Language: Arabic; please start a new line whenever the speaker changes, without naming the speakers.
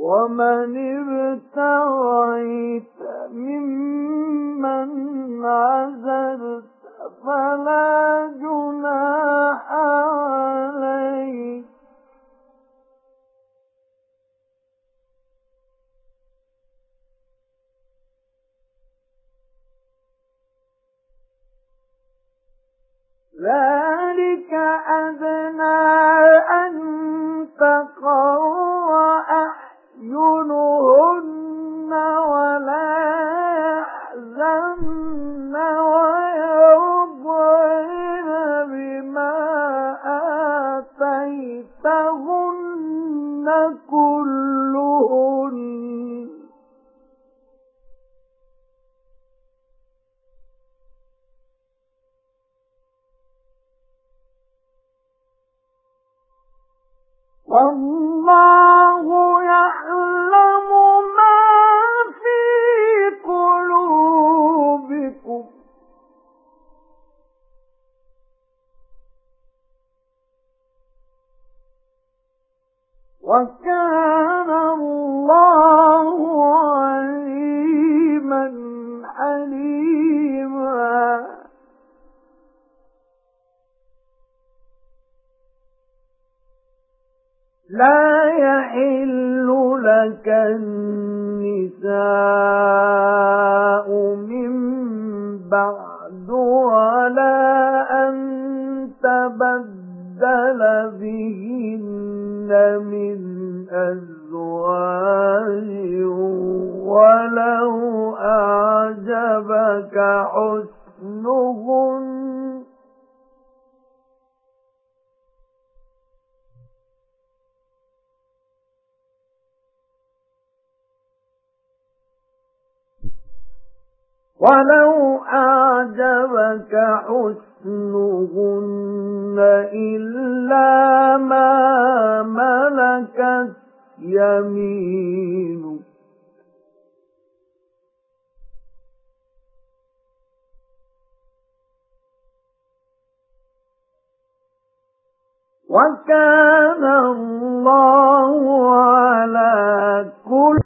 ومن ابتغيت ممن عزلت فلا جناح عليك. ذلك أدنى كلهن. والله وكان الله عليما حليما. لا يحل لك النساء من بعد تبدل بهن من أزواج ولو أعجبك حسنهن ولو أعجبك حسنهن إلا ما ملكت يمينك. وكان الله على كل